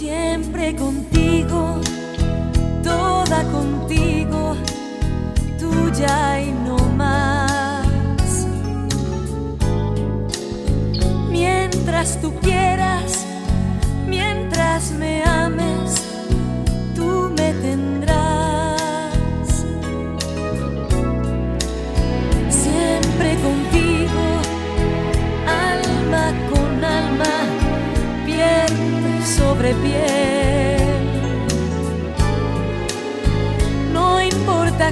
Siempre contigo, toda contigo, tuya y no más. Mientras tú quieras, No importa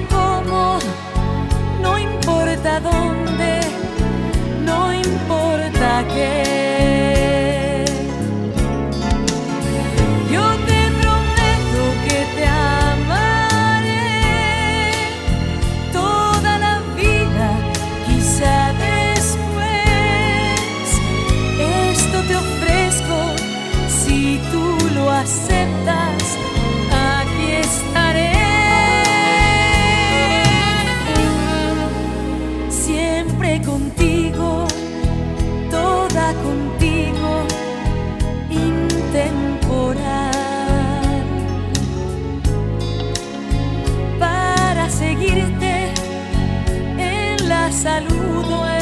Siempre contigo, toda contigo, intemporal. Para seguirte en la salud